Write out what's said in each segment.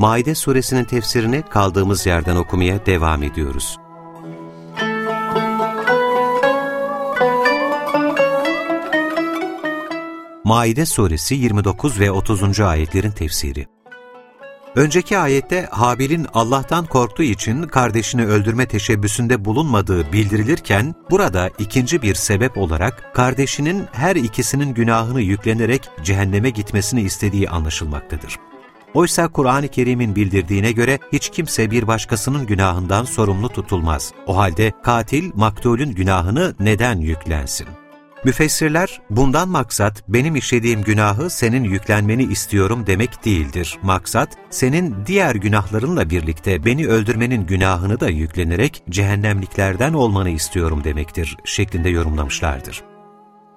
Maide suresinin tefsirini kaldığımız yerden okumaya devam ediyoruz. Maide suresi 29 ve 30. ayetlerin tefsiri Önceki ayette Habil'in Allah'tan korktuğu için kardeşini öldürme teşebbüsünde bulunmadığı bildirilirken, burada ikinci bir sebep olarak kardeşinin her ikisinin günahını yüklenerek cehenneme gitmesini istediği anlaşılmaktadır. Oysa Kur'an-ı Kerim'in bildirdiğine göre hiç kimse bir başkasının günahından sorumlu tutulmaz. O halde katil maktulün günahını neden yüklensin? Müfessirler, bundan maksat benim işlediğim günahı senin yüklenmeni istiyorum demek değildir. Maksat, senin diğer günahlarınla birlikte beni öldürmenin günahını da yüklenerek cehennemliklerden olmanı istiyorum demektir şeklinde yorumlamışlardır.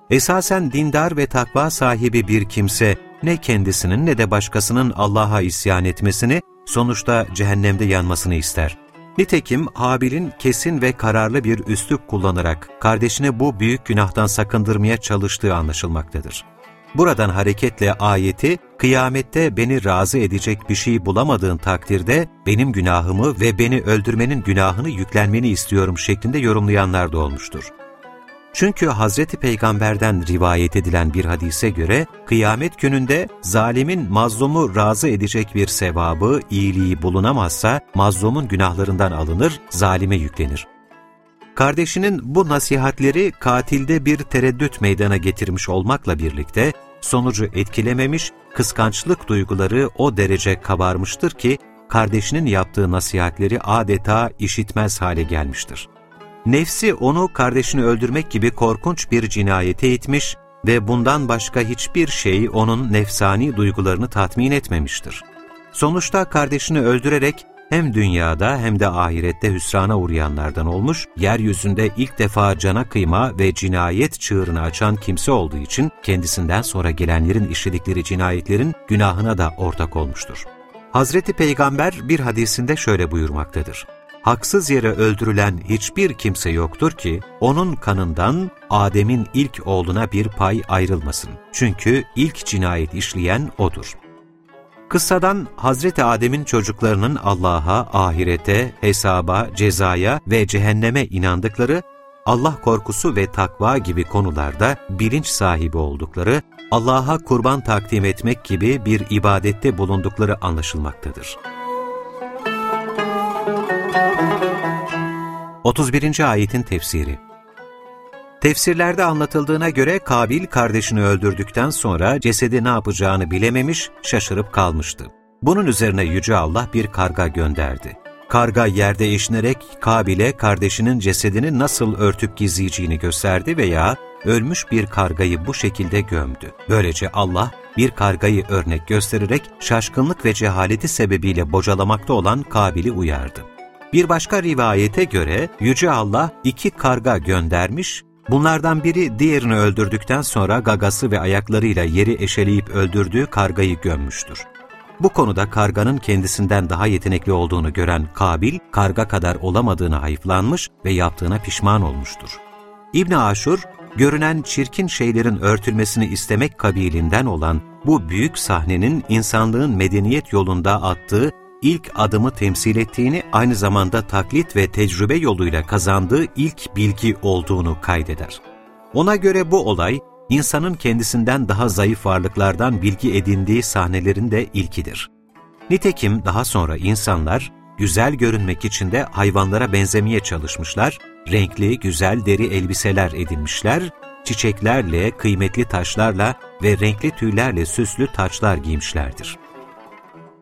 Esasen dindar ve takva sahibi bir kimse ne kendisinin ne de başkasının Allah'a isyan etmesini, sonuçta cehennemde yanmasını ister. Nitekim Habil'in kesin ve kararlı bir üslup kullanarak kardeşini bu büyük günahtan sakındırmaya çalıştığı anlaşılmaktadır. Buradan hareketle ayeti, kıyamette beni razı edecek bir şey bulamadığın takdirde benim günahımı ve beni öldürmenin günahını yüklenmeni istiyorum şeklinde yorumlayanlar da olmuştur. Çünkü Hazreti Peygamber'den rivayet edilen bir hadise göre, kıyamet gününde zalimin mazlumu razı edecek bir sevabı, iyiliği bulunamazsa, mazlumun günahlarından alınır, zalime yüklenir. Kardeşinin bu nasihatleri katilde bir tereddüt meydana getirmiş olmakla birlikte, sonucu etkilememiş, kıskançlık duyguları o derece kabarmıştır ki, kardeşinin yaptığı nasihatleri adeta işitmez hale gelmiştir. Nefsi onu kardeşini öldürmek gibi korkunç bir cinayete itmiş ve bundan başka hiçbir şey onun nefsani duygularını tatmin etmemiştir. Sonuçta kardeşini öldürerek hem dünyada hem de ahirette hüsrana uğrayanlardan olmuş, yeryüzünde ilk defa cana kıyma ve cinayet çığırını açan kimse olduğu için kendisinden sonra gelenlerin işledikleri cinayetlerin günahına da ortak olmuştur. Hazreti Peygamber bir hadisinde şöyle buyurmaktadır haksız yere öldürülen hiçbir kimse yoktur ki, onun kanından Adem'in ilk oğluna bir pay ayrılmasın. Çünkü ilk cinayet işleyen O'dur. Kıssadan Hazreti Adem'in çocuklarının Allah'a, ahirete, hesaba, cezaya ve cehenneme inandıkları, Allah korkusu ve takva gibi konularda bilinç sahibi oldukları, Allah'a kurban takdim etmek gibi bir ibadette bulundukları anlaşılmaktadır. 31. ayetin tefsiri Tefsirlerde anlatıldığına göre Kabil kardeşini öldürdükten sonra cesedi ne yapacağını bilememiş, şaşırıp kalmıştı. Bunun üzerine Yüce Allah bir karga gönderdi. Karga yerde eşinerek Kabil'e kardeşinin cesedini nasıl örtüp gizleyeceğini gösterdi veya ölmüş bir kargayı bu şekilde gömdü. Böylece Allah bir kargayı örnek göstererek şaşkınlık ve cehaleti sebebiyle bocalamakta olan Kabil'i uyardı. Bir başka rivayete göre Yüce Allah iki karga göndermiş, bunlardan biri diğerini öldürdükten sonra gagası ve ayaklarıyla yeri eşeleyip öldürdüğü kargayı gömmüştür. Bu konuda karganın kendisinden daha yetenekli olduğunu gören Kabil, karga kadar olamadığını hayıflanmış ve yaptığına pişman olmuştur. İbn Aşur, görünen çirkin şeylerin örtülmesini istemek kabilinden olan bu büyük sahnenin insanlığın medeniyet yolunda attığı ilk adımı temsil ettiğini, aynı zamanda taklit ve tecrübe yoluyla kazandığı ilk bilgi olduğunu kaydeder. Ona göre bu olay, insanın kendisinden daha zayıf varlıklardan bilgi edindiği sahnelerin de ilkidir. Nitekim daha sonra insanlar, güzel görünmek için de hayvanlara benzemeye çalışmışlar, renkli, güzel deri elbiseler edinmişler, çiçeklerle, kıymetli taşlarla ve renkli tüylerle süslü taçlar giymişlerdir.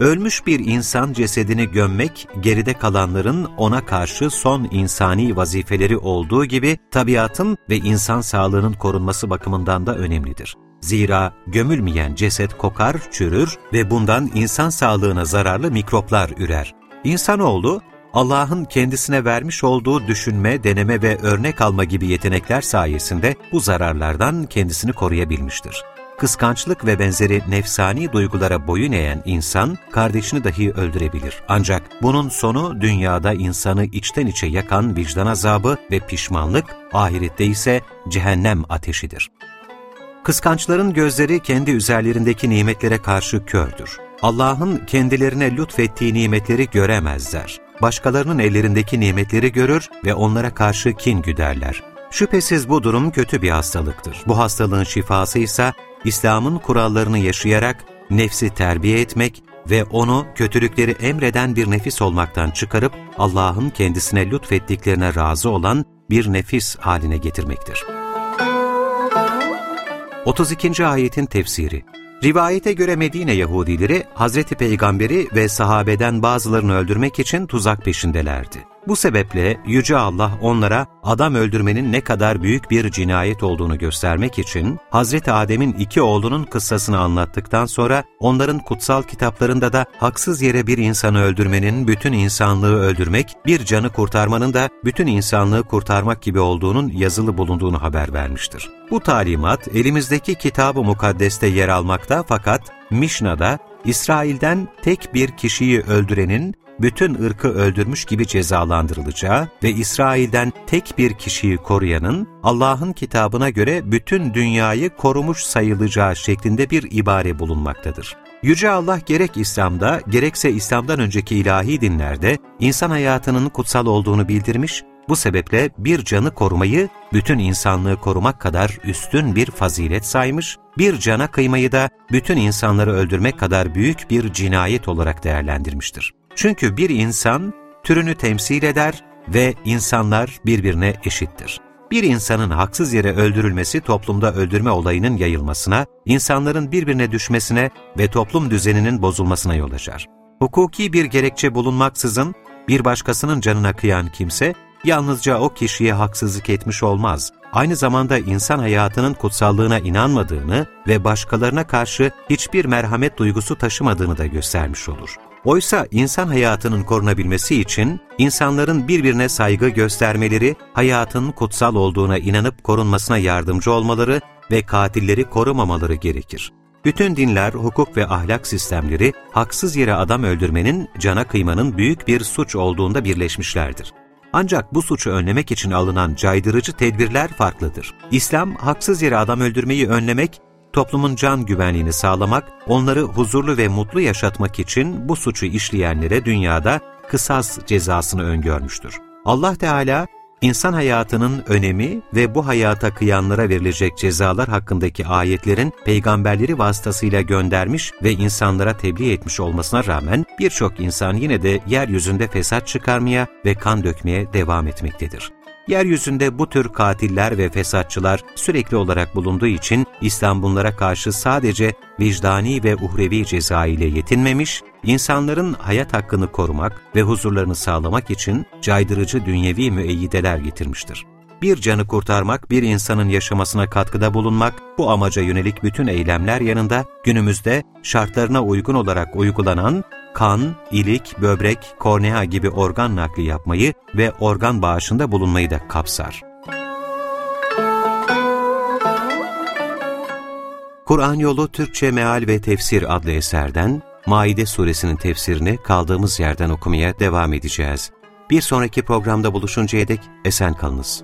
Ölmüş bir insan cesedini gömmek, geride kalanların ona karşı son insani vazifeleri olduğu gibi tabiatın ve insan sağlığının korunması bakımından da önemlidir. Zira gömülmeyen ceset kokar, çürür ve bundan insan sağlığına zararlı mikroplar ürer. İnsanoğlu, Allah'ın kendisine vermiş olduğu düşünme, deneme ve örnek alma gibi yetenekler sayesinde bu zararlardan kendisini koruyabilmiştir. Kıskançlık ve benzeri nefsani duygulara boyun eğen insan, kardeşini dahi öldürebilir. Ancak bunun sonu dünyada insanı içten içe yakan vicdan azabı ve pişmanlık, ahirette ise cehennem ateşidir. Kıskançların gözleri kendi üzerlerindeki nimetlere karşı kördür. Allah'ın kendilerine lütfettiği nimetleri göremezler. Başkalarının ellerindeki nimetleri görür ve onlara karşı kin güderler. Şüphesiz bu durum kötü bir hastalıktır. Bu hastalığın şifası ise İslam'ın kurallarını yaşayarak nefsi terbiye etmek ve onu kötülükleri emreden bir nefis olmaktan çıkarıp Allah'ın kendisine lütfettiklerine razı olan bir nefis haline getirmektir. 32. ayetin tefsiri Rivayete göre Medine Yahudileri, Hazreti Peygamberi ve sahabeden bazılarını öldürmek için tuzak peşindelerdi. Bu sebeple Yüce Allah onlara adam öldürmenin ne kadar büyük bir cinayet olduğunu göstermek için Hazreti Adem'in iki oğlunun kıssasını anlattıktan sonra onların kutsal kitaplarında da haksız yere bir insanı öldürmenin bütün insanlığı öldürmek, bir canı kurtarmanın da bütün insanlığı kurtarmak gibi olduğunun yazılı bulunduğunu haber vermiştir. Bu talimat elimizdeki kitab-ı mukaddeste yer almakta fakat Mişna'da İsrail'den tek bir kişiyi öldürenin bütün ırkı öldürmüş gibi cezalandırılacağı ve İsrail'den tek bir kişiyi koruyanın Allah'ın kitabına göre bütün dünyayı korumuş sayılacağı şeklinde bir ibare bulunmaktadır. Yüce Allah gerek İslam'da gerekse İslam'dan önceki ilahi dinlerde insan hayatının kutsal olduğunu bildirmiş, bu sebeple bir canı korumayı bütün insanlığı korumak kadar üstün bir fazilet saymış, bir cana kıymayı da bütün insanları öldürmek kadar büyük bir cinayet olarak değerlendirmiştir. Çünkü bir insan türünü temsil eder ve insanlar birbirine eşittir. Bir insanın haksız yere öldürülmesi toplumda öldürme olayının yayılmasına, insanların birbirine düşmesine ve toplum düzeninin bozulmasına yol açar. Hukuki bir gerekçe bulunmaksızın bir başkasının canına kıyan kimse, yalnızca o kişiye haksızlık etmiş olmaz. Aynı zamanda insan hayatının kutsallığına inanmadığını ve başkalarına karşı hiçbir merhamet duygusu taşımadığını da göstermiş olur. Oysa insan hayatının korunabilmesi için insanların birbirine saygı göstermeleri, hayatın kutsal olduğuna inanıp korunmasına yardımcı olmaları ve katilleri korumamaları gerekir. Bütün dinler, hukuk ve ahlak sistemleri haksız yere adam öldürmenin, cana kıymanın büyük bir suç olduğunda birleşmişlerdir. Ancak bu suçu önlemek için alınan caydırıcı tedbirler farklıdır. İslam, haksız yere adam öldürmeyi önlemek toplumun can güvenliğini sağlamak, onları huzurlu ve mutlu yaşatmak için bu suçu işleyenlere dünyada kısas cezasını öngörmüştür. Allah Teala, insan hayatının önemi ve bu hayata kıyanlara verilecek cezalar hakkındaki ayetlerin peygamberleri vasıtasıyla göndermiş ve insanlara tebliğ etmiş olmasına rağmen birçok insan yine de yeryüzünde fesat çıkarmaya ve kan dökmeye devam etmektedir. Yeryüzünde bu tür katiller ve fesatçılar sürekli olarak bulunduğu için İslam bunlara karşı sadece vicdani ve uhrevi ceza ile yetinmemiş, insanların hayat hakkını korumak ve huzurlarını sağlamak için caydırıcı dünyevi müeyyideler getirmiştir. Bir canı kurtarmak, bir insanın yaşamasına katkıda bulunmak, bu amaca yönelik bütün eylemler yanında günümüzde şartlarına uygun olarak uygulanan kan, ilik, böbrek, kornea gibi organ nakli yapmayı ve organ bağışında bulunmayı da kapsar. Kur'an Yolu Türkçe Meal ve Tefsir adlı eserden Maide suresinin tefsirini kaldığımız yerden okumaya devam edeceğiz. Bir sonraki programda buluşuncaya dek esen kalınız.